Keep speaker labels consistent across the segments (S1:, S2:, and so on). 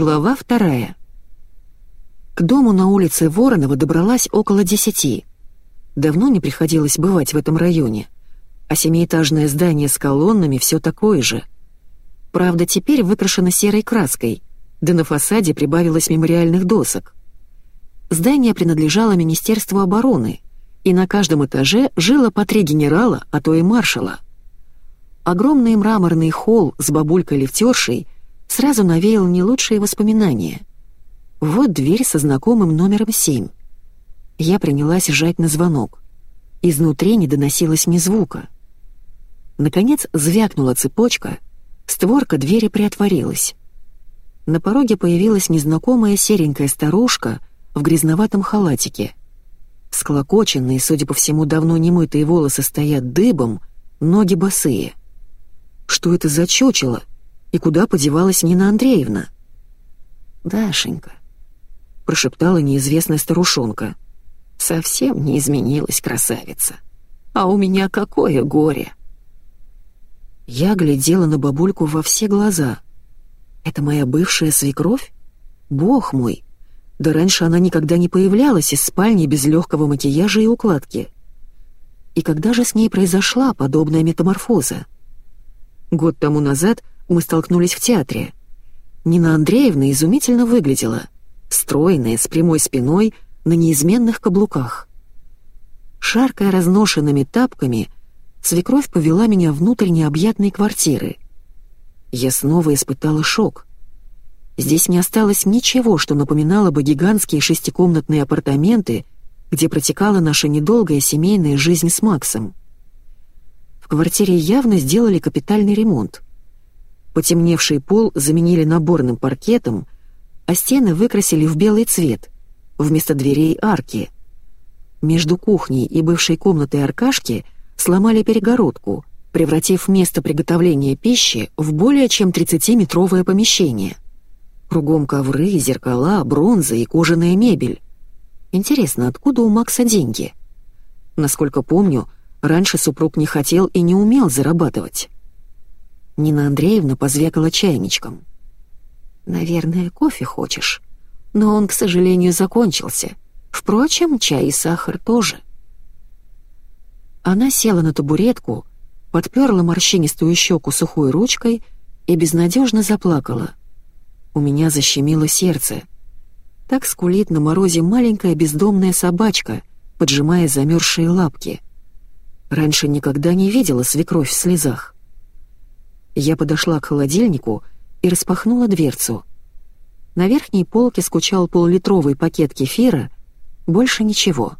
S1: Глава вторая. К дому на улице Воронова добралась около десяти. Давно не приходилось бывать в этом районе, а семиэтажное здание с колоннами все такое же. Правда, теперь выкрашено серой краской, да на фасаде прибавилось мемориальных досок. Здание принадлежало Министерству обороны, и на каждом этаже жило по три генерала, а то и маршала. Огромный мраморный холл с бабулькой-лифтершей сразу навеял не лучшие воспоминания. Вот дверь со знакомым номером семь. Я принялась жать на звонок. Изнутри не доносилось ни звука. Наконец звякнула цепочка, створка двери приотворилась. На пороге появилась незнакомая серенькая старушка в грязноватом халатике. Склокоченные, судя по всему, давно немытые волосы стоят дыбом, ноги босые. Что это за чучело? И куда подевалась Нина Андреевна? «Дашенька», — прошептала неизвестная старушонка, — Совсем не изменилась красавица. А у меня какое горе!» Я глядела на бабульку во все глаза. «Это моя бывшая свекровь? Бог мой! Да раньше она никогда не появлялась из спальни без легкого макияжа и укладки. И когда же с ней произошла подобная метаморфоза? Год тому назад мы столкнулись в театре. Нина Андреевна изумительно выглядела. Стройная, с прямой спиной — на неизменных каблуках. Шаркая разношенными тапками, свекровь повела меня внутрь необъятной квартиры. Я снова испытала шок. Здесь не осталось ничего, что напоминало бы гигантские шестикомнатные апартаменты, где протекала наша недолгая семейная жизнь с Максом. В квартире явно сделали капитальный ремонт. Потемневший пол заменили наборным паркетом, а стены выкрасили в белый цвет — вместо дверей арки. Между кухней и бывшей комнатой Аркашки сломали перегородку, превратив место приготовления пищи в более чем 30-метровое помещение. Кругом ковры, зеркала, бронза и кожаная мебель. Интересно, откуда у Макса деньги? Насколько помню, раньше супруг не хотел и не умел зарабатывать. Нина Андреевна позвякала чайничком. «Наверное, кофе хочешь?» но он, к сожалению, закончился. Впрочем, чай и сахар тоже. Она села на табуретку, подперла морщинистую щеку сухой ручкой и безнадежно заплакала. У меня защемило сердце. Так скулит на морозе маленькая бездомная собачка, поджимая замерзшие лапки. Раньше никогда не видела свекровь в слезах. Я подошла к холодильнику и распахнула дверцу — на верхней полке скучал полулитровый пакет кефира, больше ничего.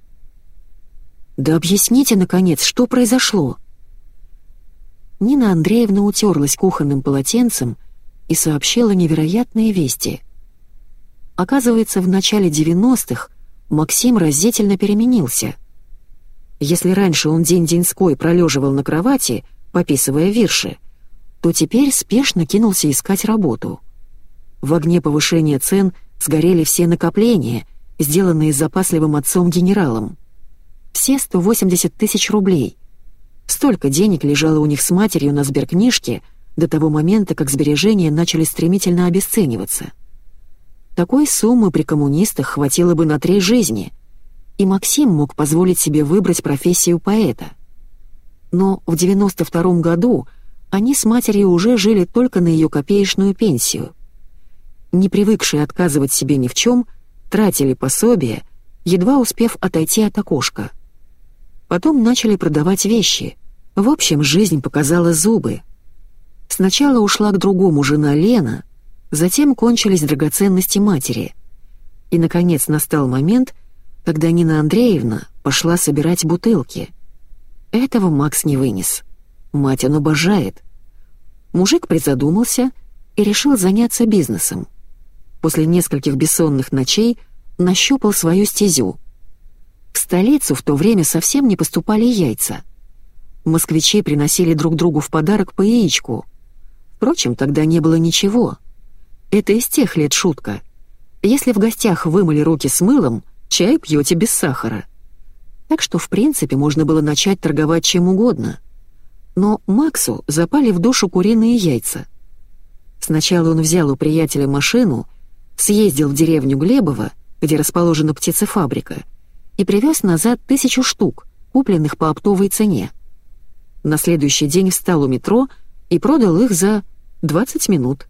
S1: «Да объясните, наконец, что произошло?» Нина Андреевна утерлась кухонным полотенцем и сообщила невероятные вести. Оказывается, в начале 90-х Максим разительно переменился. Если раньше он день-деньской пролеживал на кровати, пописывая вирши, то теперь спешно кинулся искать работу — в огне повышения цен сгорели все накопления, сделанные запасливым отцом-генералом. Все 180 тысяч рублей. Столько денег лежало у них с матерью на сберкнижке до того момента, как сбережения начали стремительно обесцениваться. Такой суммы при коммунистах хватило бы на три жизни, и Максим мог позволить себе выбрать профессию поэта. Но в 92 году они с матерью уже жили только на ее копеечную пенсию — не привыкшие отказывать себе ни в чем, тратили пособие, едва успев отойти от окошка. Потом начали продавать вещи. В общем, жизнь показала зубы. Сначала ушла к другому жена Лена, затем кончились драгоценности матери. И, наконец, настал момент, когда Нина Андреевна пошла собирать бутылки. Этого Макс не вынес. Мать он обожает. Мужик призадумался и решил заняться бизнесом после нескольких бессонных ночей нащупал свою стезю. В столицу в то время совсем не поступали яйца. Москвичи приносили друг другу в подарок по яичку. Впрочем, тогда не было ничего. Это из тех лет шутка. Если в гостях вымыли руки с мылом, чай пьете без сахара. Так что, в принципе, можно было начать торговать чем угодно. Но Максу запали в душу куриные яйца. Сначала он взял у приятеля машину — съездил в деревню Глебово, где расположена птицефабрика, и привез назад тысячу штук, купленных по оптовой цене. На следующий день встал у метро и продал их за 20 минут.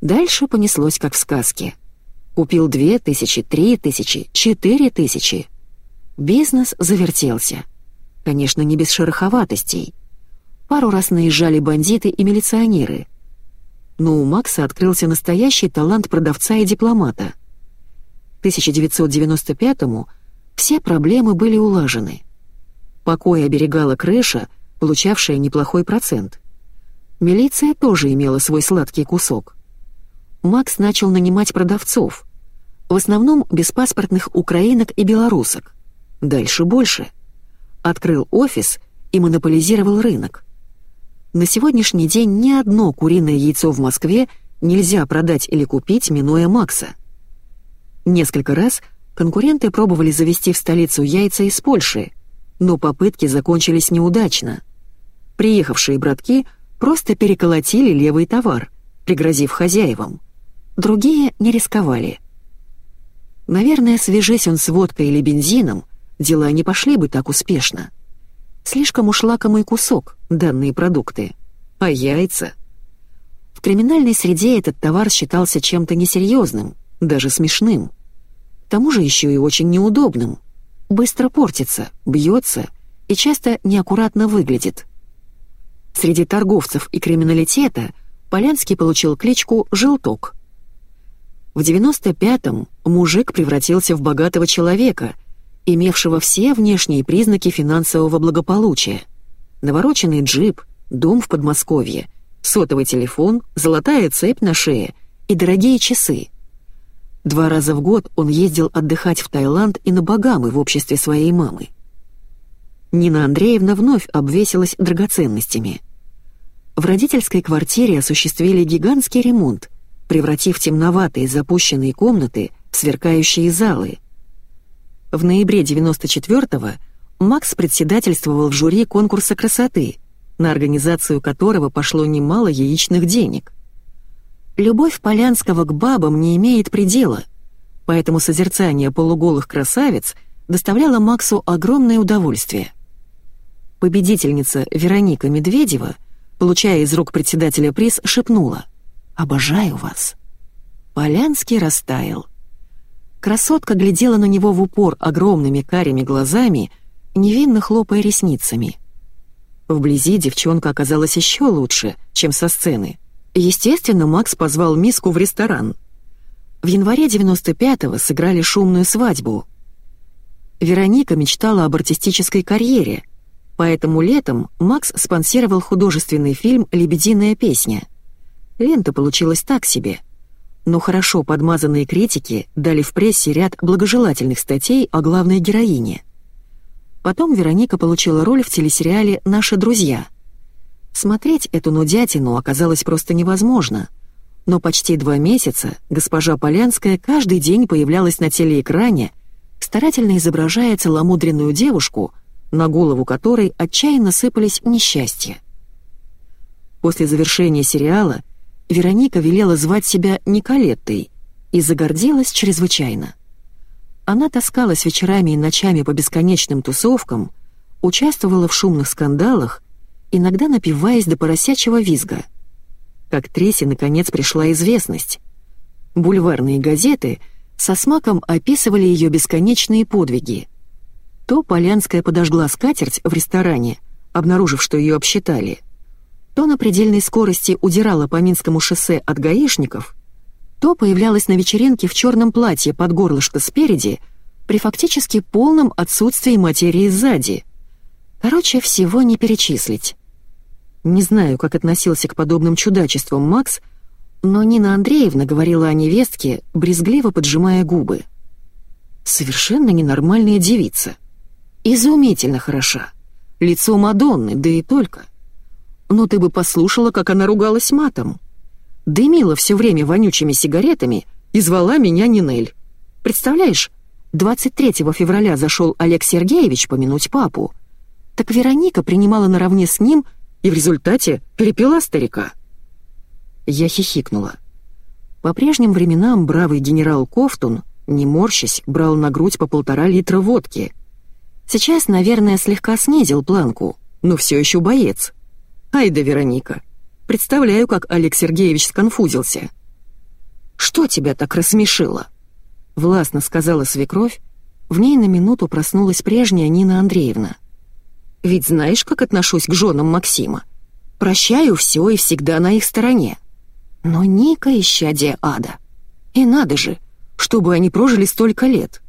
S1: Дальше понеслось, как в сказке. Купил две тысячи, три тысячи, четыре тысячи. Бизнес завертелся. Конечно, не без шероховатостей. Пару раз наезжали бандиты и милиционеры. Но у Макса открылся настоящий талант продавца и дипломата. К 1995-му все проблемы были улажены. Покой оберегала крыша, получавшая неплохой процент. Милиция тоже имела свой сладкий кусок. Макс начал нанимать продавцов, в основном беспаспортных украинок и белорусок. Дальше больше. Открыл офис и монополизировал рынок. На сегодняшний день ни одно куриное яйцо в Москве нельзя продать или купить, минуя Макса. Несколько раз конкуренты пробовали завести в столицу яйца из Польши, но попытки закончились неудачно. Приехавшие братки просто переколотили левый товар, пригрозив хозяевам. Другие не рисковали. Наверное, свяжись он с водкой или бензином, дела не пошли бы так успешно. Слишком уж лакомый кусок, данные продукты. А яйца? В криминальной среде этот товар считался чем-то несерьезным, даже смешным. К тому же еще и очень неудобным. Быстро портится, бьется и часто неаккуратно выглядит. Среди торговцев и криминалитета Полянский получил кличку «Желток». В 95-м мужик превратился в богатого человека, имевшего все внешние признаки финансового благополучия. Навороченный джип, дом в Подмосковье, сотовый телефон, золотая цепь на шее и дорогие часы. Два раза в год он ездил отдыхать в Таиланд и на Багамы в обществе своей мамы. Нина Андреевна вновь обвесилась драгоценностями. В родительской квартире осуществили гигантский ремонт, превратив темноватые запущенные комнаты в сверкающие залы. В ноябре 94-го Макс председательствовал в жюри конкурса красоты, на организацию которого пошло немало яичных денег. Любовь Полянского к бабам не имеет предела, поэтому созерцание полуголых красавиц доставляло Максу огромное удовольствие. Победительница Вероника Медведева, получая из рук председателя приз, шепнула — Обожаю вас». Полянский растаял. Красотка глядела на него в упор огромными карими глазами, невинно хлопая ресницами. Вблизи девчонка оказалась еще лучше, чем со сцены. Естественно, Макс позвал Миску в ресторан. В январе 95-го сыграли шумную свадьбу. Вероника мечтала об артистической карьере, поэтому летом Макс спонсировал художественный фильм «Лебединая песня». Лента получилась так себе. Но хорошо подмазанные критики дали в прессе ряд благожелательных статей о главной героине. Потом Вероника получила роль в телесериале «Наши друзья». Смотреть эту нудятину оказалось просто невозможно. Но почти два месяца госпожа Полянская каждый день появлялась на телеэкране, старательно изображая целомудренную девушку, на голову которой отчаянно сыпались несчастья. После завершения сериала – Вероника велела звать себя Николеттой и загордилась чрезвычайно. Она таскалась вечерами и ночами по бесконечным тусовкам, участвовала в шумных скандалах, иногда напиваясь до поросячьего визга. К актрисе, наконец, пришла известность. Бульварные газеты со смаком описывали ее бесконечные подвиги. То Полянская подожгла скатерть в ресторане, обнаружив, что ее обсчитали — то на предельной скорости удирала по Минскому шоссе от гаишников, то появлялась на вечеринке в черном платье под горлышко спереди при фактически полном отсутствии материи сзади. Короче, всего не перечислить. Не знаю, как относился к подобным чудачествам Макс, но Нина Андреевна говорила о невестке, брезгливо поджимая губы. Совершенно ненормальная девица. Изумительно хороша. Лицо Мадонны, да и только — но ты бы послушала, как она ругалась матом. Дымила все время вонючими сигаретами и звала меня Нинель. Представляешь, 23 февраля зашел Олег Сергеевич помянуть папу. Так Вероника принимала наравне с ним и в результате перепила старика. Я хихикнула. По прежним временам бравый генерал Кофтун, не морщась, брал на грудь по полтора литра водки. Сейчас, наверное, слегка снизил планку, но все еще боец. Ай да Вероника. Представляю, как Олег Сергеевич сконфузился. «Что тебя так рассмешило?» — властно сказала свекровь. В ней на минуту проснулась прежняя Нина Андреевна. «Ведь знаешь, как отношусь к женам Максима? Прощаю все и всегда на их стороне. Но Ника — исчадие ада. И надо же, чтобы они прожили столько лет».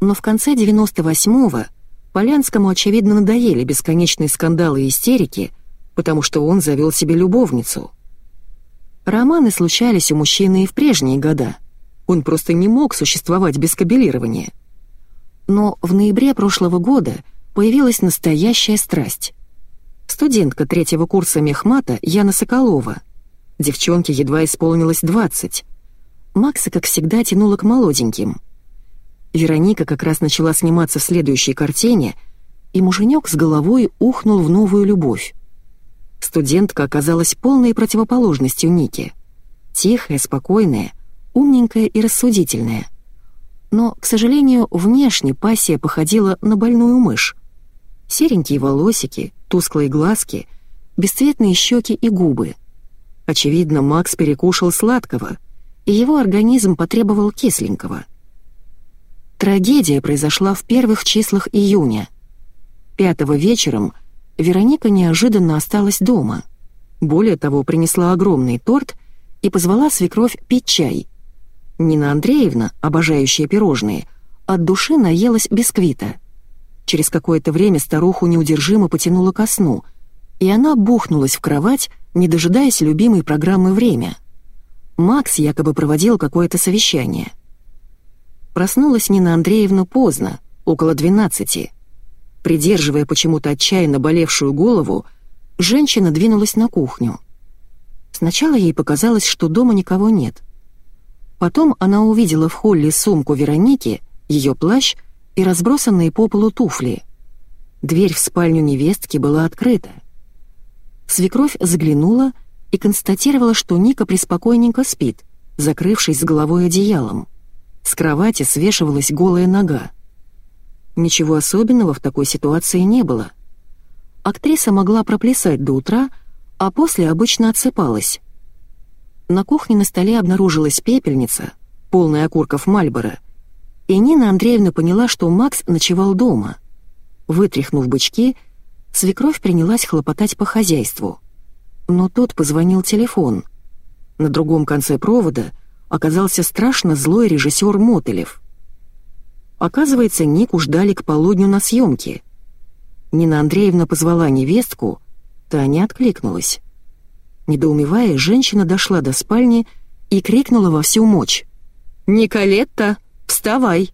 S1: Но в конце 98-го Полянскому, очевидно, надоели бесконечные скандалы и истерики, потому что он завел себе любовницу — Романы случались у мужчины и в прежние года. Он просто не мог существовать без кабелирования. Но в ноябре прошлого года появилась настоящая страсть. Студентка третьего курса мехмата Яна Соколова. Девчонке едва исполнилось 20. Макса, как всегда, тянула к молоденьким. Вероника как раз начала сниматься в следующей картине, и муженек с головой ухнул в новую любовь. Студентка оказалась полной противоположностью Ники. Тихая, спокойная, умненькая и рассудительная. Но, к сожалению, внешне пассия походила на больную мышь. Серенькие волосики, тусклые глазки, бесцветные щеки и губы. Очевидно, Макс перекушал сладкого, и его организм потребовал кисленького. Трагедия произошла в первых числах июня. Пятого вечером Вероника неожиданно осталась дома. Более того, принесла огромный торт и позвала свекровь пить чай. Нина Андреевна, обожающая пирожные, от души наелась бисквита. Через какое-то время старуху неудержимо потянуло ко сну, и она бухнулась в кровать, не дожидаясь любимой программы «Время». Макс якобы проводил какое-то совещание. Проснулась Нина Андреевна поздно, около двенадцати. Придерживая почему-то отчаянно болевшую голову, женщина двинулась на кухню. Сначала ей показалось, что дома никого нет. Потом она увидела в холле сумку Вероники, ее плащ и разбросанные по полу туфли. Дверь в спальню невестки была открыта. Свекровь заглянула и констатировала, что Ника преспокойненько спит, закрывшись с головой одеялом. С кровати свешивалась голая нога. Ничего особенного в такой ситуации не было. Актриса могла проплясать до утра, а после обычно отсыпалась. На кухне на столе обнаружилась пепельница, полная окурков Мальбора, и Нина Андреевна поняла, что Макс ночевал дома. Вытряхнув бычки, свекровь принялась хлопотать по хозяйству. Но тут позвонил телефон. На другом конце провода оказался страшно злой режиссер Мотылев. Оказывается, Нику ждали к полудню на съемке. Нина Андреевна позвала невестку, та не откликнулась. Недоумевая, женщина дошла до спальни и крикнула во всю мощь. «Николетта, вставай!»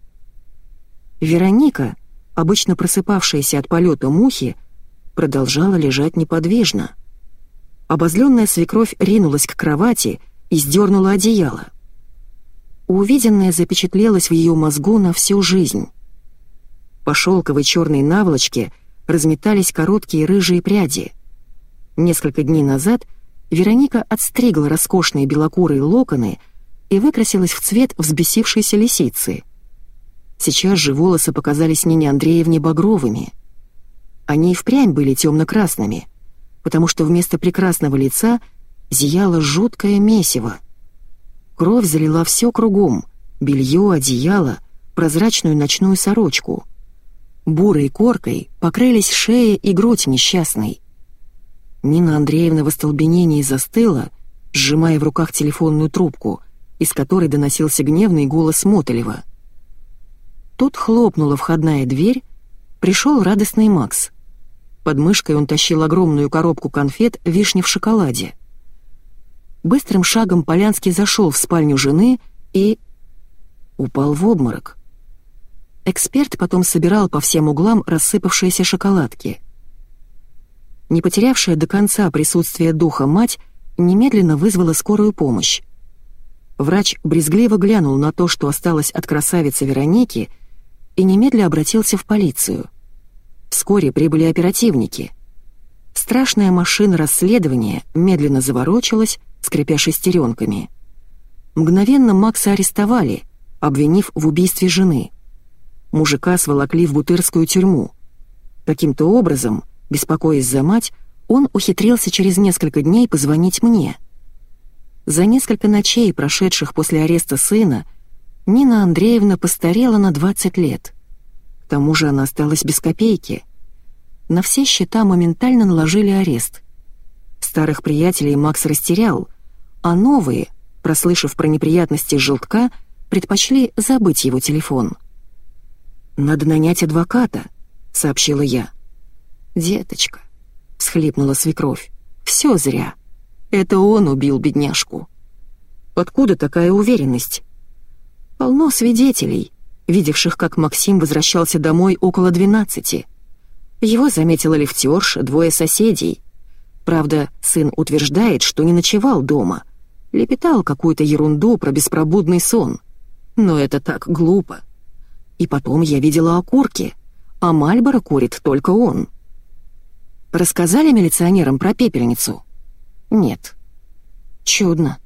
S1: Вероника, обычно просыпавшаяся от полета мухи, продолжала лежать неподвижно. Обозленная свекровь ринулась к кровати и сдернула одеяло. Увиденное запечатлелось в ее мозгу на всю жизнь. По шелковой черной наволочке разметались короткие рыжие пряди. Несколько дней назад Вероника отстригла роскошные белокурые локоны и выкрасилась в цвет взбесившейся лисицы. Сейчас же волосы показались Нине Андреевне багровыми. Они и впрямь были темно-красными, потому что вместо прекрасного лица зияло жуткое месиво — Кровь залила все кругом — белье, одеяло, прозрачную ночную сорочку. Бурой коркой покрылись шея и грудь несчастной. Нина Андреевна в остолбенении застыла, сжимая в руках телефонную трубку, из которой доносился гневный голос Мотолева. Тут хлопнула входная дверь, пришел радостный Макс. Под мышкой он тащил огромную коробку конфет «Вишни в шоколаде». Быстрым шагом Полянский зашел в спальню жены и... упал в обморок. Эксперт потом собирал по всем углам рассыпавшиеся шоколадки. Не потерявшая до конца присутствие духа мать немедленно вызвала скорую помощь. Врач брезгливо глянул на то, что осталось от красавицы Вероники, и немедленно обратился в полицию. Вскоре прибыли оперативники. Страшная машина расследования медленно заворочилась, скрипя шестеренками. Мгновенно Макса арестовали, обвинив в убийстве жены. Мужика сволокли в бутырскую тюрьму. Каким-то образом, беспокоясь за мать, он ухитрился через несколько дней позвонить мне. За несколько ночей, прошедших после ареста сына, Нина Андреевна постарела на 20 лет. К тому же она осталась без копейки. На все счета моментально наложили арест. Старых приятелей Макс растерял, а новые, прослышав про неприятности желтка, предпочли забыть его телефон. «Надо нанять адвоката», — сообщила я. «Деточка», — всхлипнула свекровь, — «все зря. Это он убил бедняжку». «Откуда такая уверенность?» «Полно свидетелей, видевших, как Максим возвращался домой около двенадцати. Его заметила лифтерша, двое соседей. Правда, сын утверждает, что не ночевал дома. Лепетал какую-то ерунду про беспробудный сон. Но это так глупо. И потом я видела окурки, а Мальборо курит только он. Рассказали милиционерам про пепельницу? Нет. Чудно.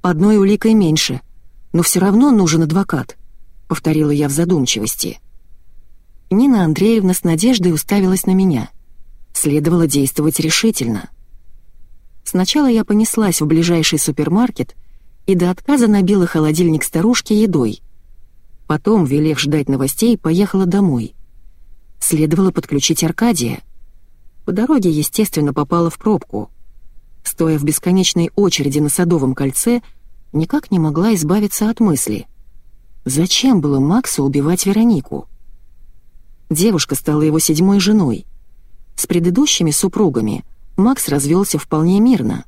S1: Одной уликой меньше. Но все равно нужен адвокат, повторила я в задумчивости. Нина Андреевна с надеждой уставилась на меня. Следовало действовать решительно. Сначала я понеслась в ближайший супермаркет и до отказа набила холодильник старушки едой. Потом, велев ждать новостей, поехала домой. Следовало подключить Аркадия. По дороге, естественно, попала в пробку. Стоя в бесконечной очереди на Садовом кольце, никак не могла избавиться от мысли. Зачем было Максу убивать Веронику? Девушка стала его седьмой женой. С предыдущими супругами Макс развелся вполне мирно.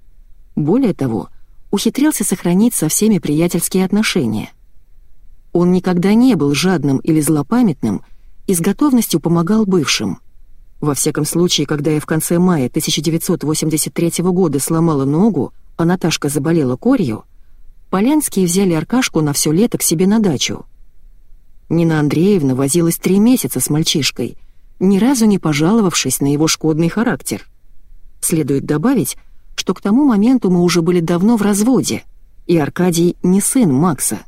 S1: Более того, ухитрился сохранить со всеми приятельские отношения. Он никогда не был жадным или злопамятным и с готовностью помогал бывшим. Во всяком случае, когда я в конце мая 1983 года сломала ногу, а Наташка заболела корью, Полянские взяли Аркашку на все лето к себе на дачу. Нина Андреевна возилась три месяца с мальчишкой, ни разу не пожаловавшись на его шкодный характер. Следует добавить, что к тому моменту мы уже были давно в разводе, и Аркадий не сын Макса.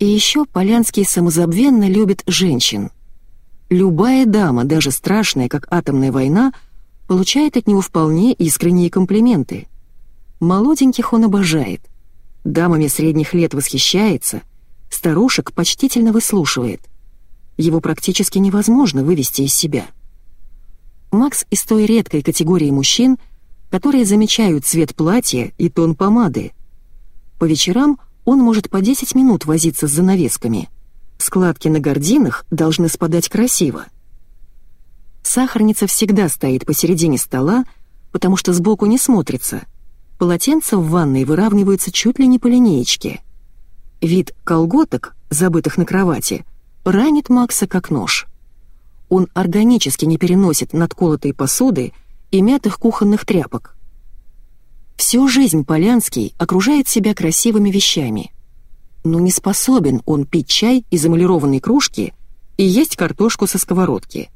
S1: И еще Полянский самозабвенно любит женщин. Любая дама, даже страшная, как атомная война, получает от него вполне искренние комплименты. Молоденьких он обожает, дамами средних лет восхищается, старушек почтительно выслушивает. Его практически невозможно вывести из себя. Макс из той редкой категории мужчин, которые замечают цвет платья и тон помады. По вечерам он может по 10 минут возиться с занавесками. Складки на гординах должны спадать красиво. Сахарница всегда стоит посередине стола, потому что сбоку не смотрится. Полотенца в ванной выравниваются чуть ли не по линеечке. Вид колготок, забытых на кровати, ранит Макса как нож. Он органически не переносит надколотой посуды и мятых кухонных тряпок. Всю жизнь Полянский окружает себя красивыми вещами. Но не способен он пить чай из эмалированной кружки и есть картошку со сковородки.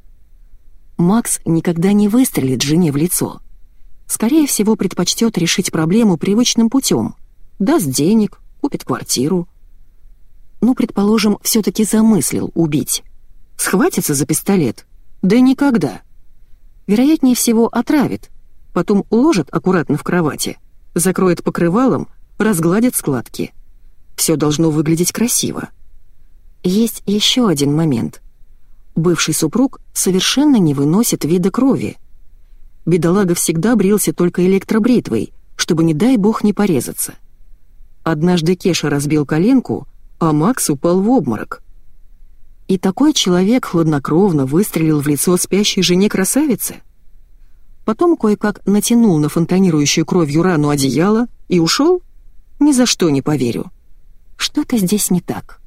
S1: Макс никогда не выстрелит жене в лицо. Скорее всего, предпочтет решить проблему привычным путем. Даст денег, купит квартиру, ну, предположим, все-таки замыслил убить. Схватится за пистолет? Да никогда. Вероятнее всего, отравит. Потом уложит аккуратно в кровати, закроет покрывалом, разгладит складки. Все должно выглядеть красиво. Есть еще один момент. Бывший супруг совершенно не выносит вида крови. Бедолага всегда брился только электробритвой, чтобы, не дай бог, не порезаться. Однажды Кеша разбил коленку — а Макс упал в обморок. И такой человек хладнокровно выстрелил в лицо спящей жене красавицы? Потом кое-как натянул на фонтанирующую кровью рану одеяло и ушел? Ни за что не поверю. Что-то здесь не так.